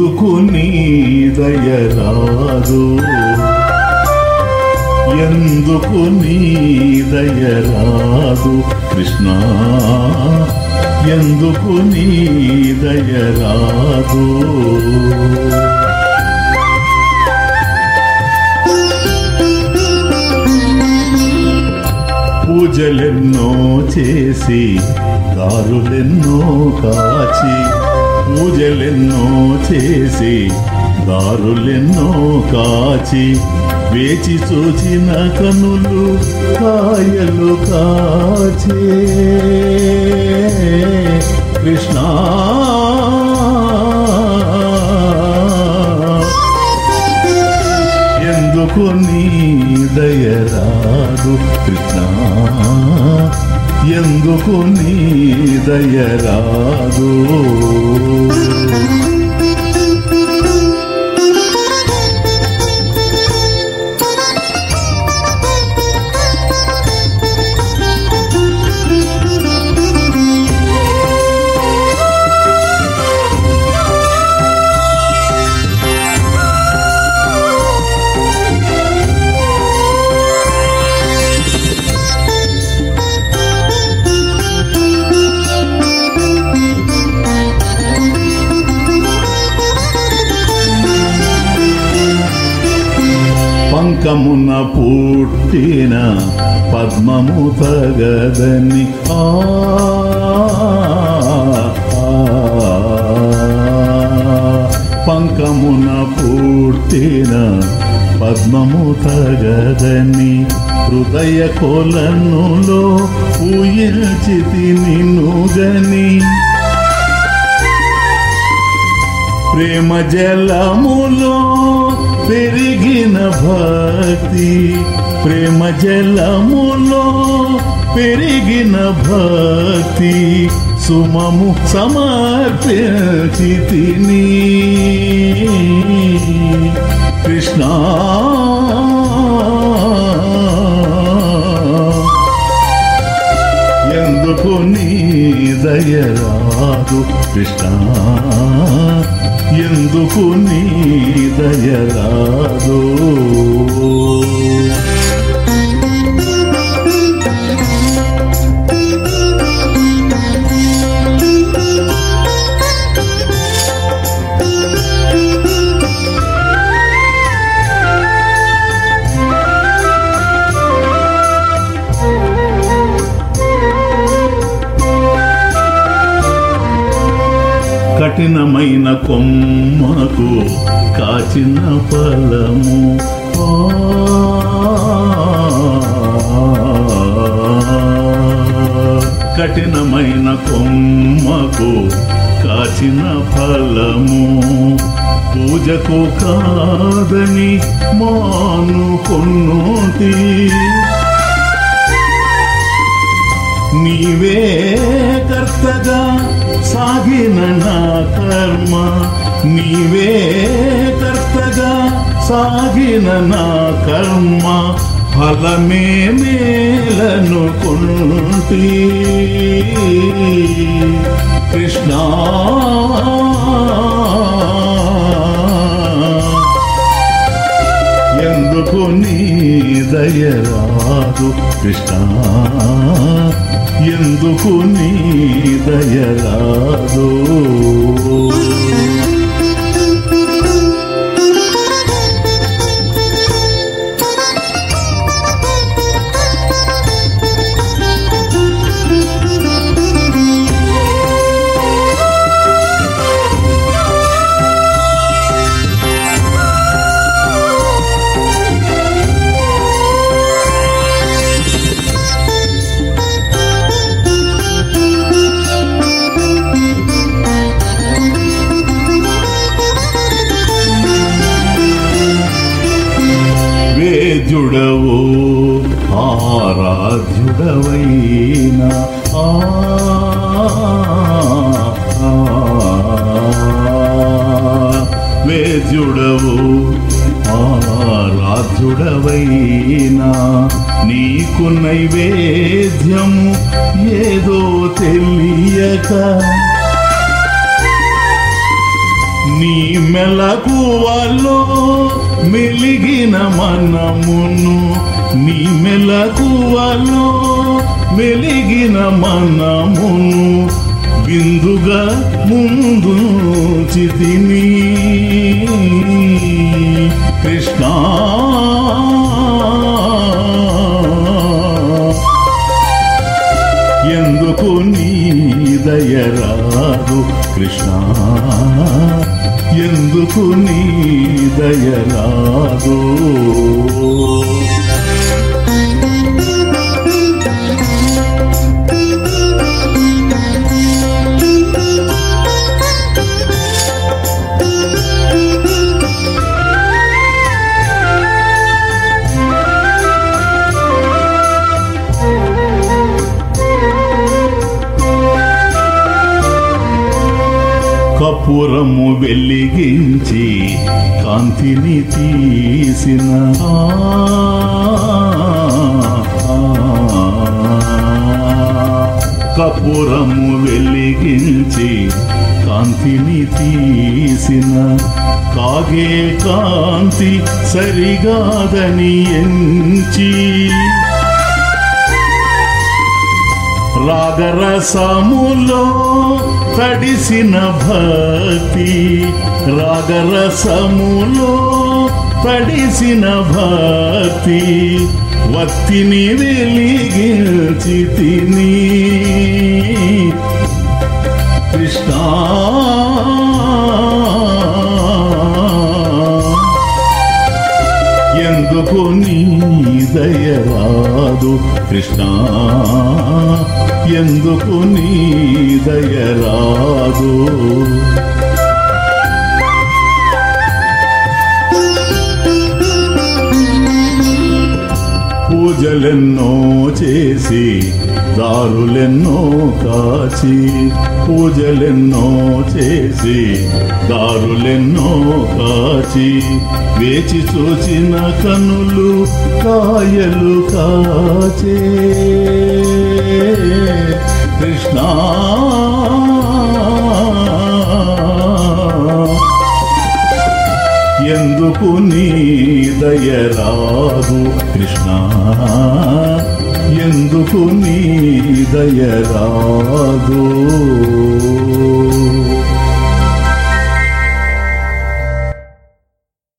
ఎందుకు నీ దయరాదు ఎందుకు నీ దయరాదు కృష్ణ ఎందుకు నీ దయరాదు పూజలెన్నో చేసి దారులెన్నో కాచి పూజలెన్నో చేసి దారులెన్నో కాచి వేచి చూచిన కనులు కాయలు కాచే. కృష్ణ ఎందుకు నీ దయరాదు కృష్ణ? ఎందుకు నీ దయరాదు పుట్టిన పద్మము తగదని. ఆ పంకమున పుట్టిన పద్మము తగదని. హృదయ కోలన్నులో పూయచితి నిన్ను గని. ప్రేమ జలములో పెరిగిన భక్తి. ప్రేమ జలములో పెరిగిన భక్తి సుమము సమర్పించితిని. కృష్ణ. ఎందుకు నీ దయరాదు కృష్ణ? ఎందుకు నీ దయరాదు కఠినమైన కొమ్మకు కాచిన ఫలము. కఠినమైన కొమ్మకు కాచిన ఫలము. పూజకు కాదని మానుకొన్నోటి నీవే కర్తగా సాగిన నా కర్మ నీవే కర్తగా సాగిన నా కర్మ ఫలమే మేలను కొంటి. కృష్ణ ఎందుకు నీ దయరాదు కృష్ణ. ఎందుకు నీ దయరాదు వేద్యుడవు ఆరాధ్యుడవైనా ఆ ఆ, వేద్యుడవు ఆరాధ్యుడవైన నీకు నైవేద్యము ఏదో తెలియక నీ మెలకువలో మెలిగిన మనమును నీ మెలకువలో మెలిగిన మనమును బిందుగా ముందు చితిని కృష్ణ. ఎందుకు నీ దయరాదు కృష్ణ? ఎందుకు నీ దయరాదు కపురము వెలిగించి కాంతిని తీసిన కపురము వెలిగించి కాంతిని తీసిన కాగే కాంతి సరిగాదని ఎంచి రాగరసములో తడిసిన భక్తి. రాగరసములో తడిసిన భక్తి. వత్తిని వెలిగించి తిని. కృష్ణ. ఎందుకు నీ దయరాదు కృష్ణ? ఎందుకు నీ దయరాదో పూజలెన్నో చేసి దారులెన్నో కాచి పూజలెన్నో చేసి దారులెన్నో కాచి వేచి చూచిన కనులు కాయలు కాచే. కృష్ణ! ఎందుకు నీ దయరాదు కృష్ణ? ఎందుకు నీ దయరాదో